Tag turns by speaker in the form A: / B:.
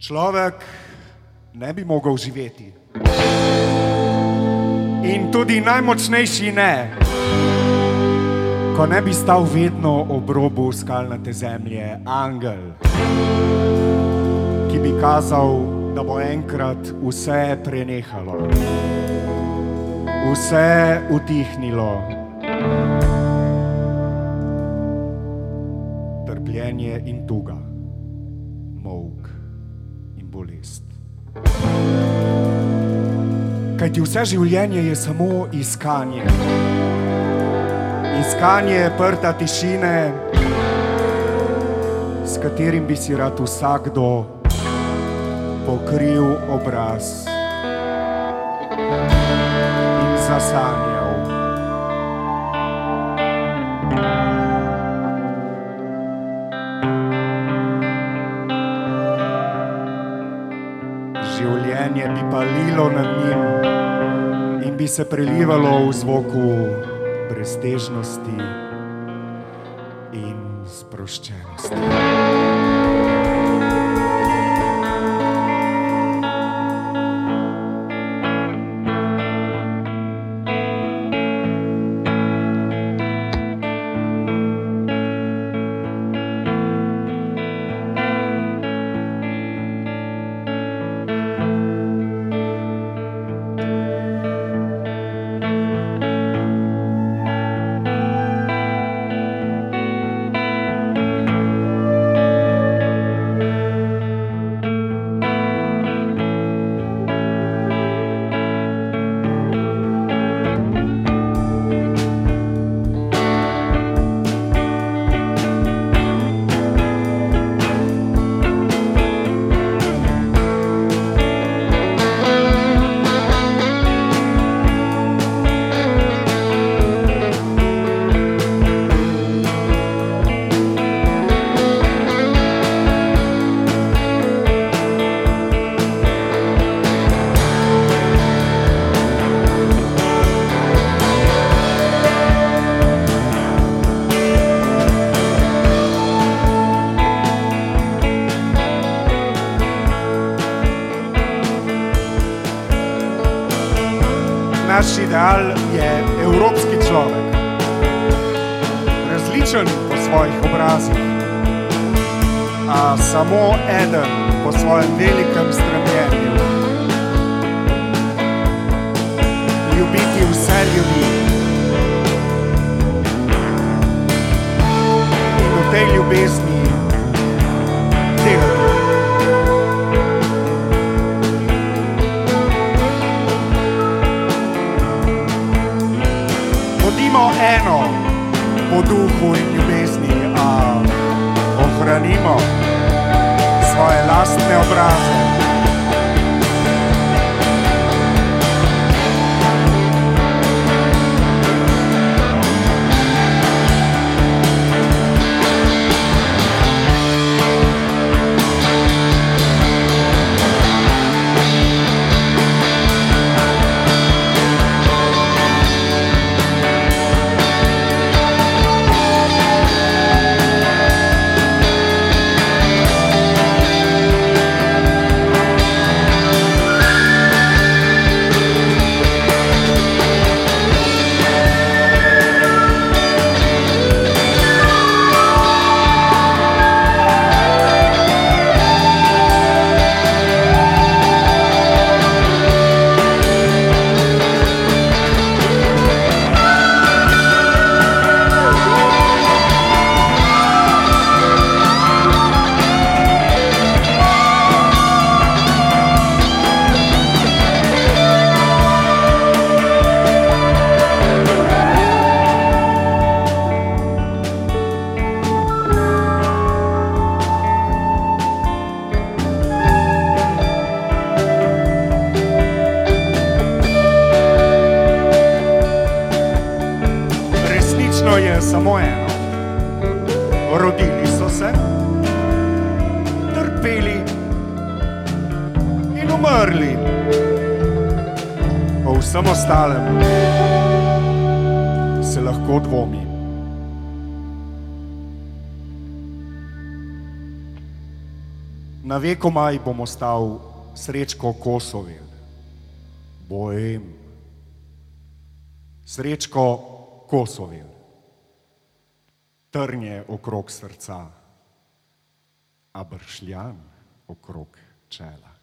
A: Človek ne bi mogel živeti. In tudi najmočnejši ne, ko ne bi stal vedno ob robu skalnate zemlje, angel, ki bi kazal, da bo enkrat vse prenehalo, vse utihnilo. Trpljenje in tuga, bolest. Kaj ti vse življenje je samo iskanje. Iskanje prta tišine, s katerim bi si rad vsakdo pokril obraz in zasanjal. Življenje bi palilo nad njim in bi se prelivalo v zvoku breztežnosti in sproščenosti. Naš ideal je evropski človek, različen po svojih obrazih, a samo eden po svojem velikem stremljenju. Ljubiti vse ljudi. In v tej ljubezni duhu in ljubezni, a ohranimo svoje lastne obraze. Samo eno. Rodili so se, trpeli in umrli. O vsem ostalem se lahko dvomi. Na vekomaj bom ostal srečko Kosovil, bojem. Srečko Kosovil, trnje okrog srca, a bršljan okrog čela.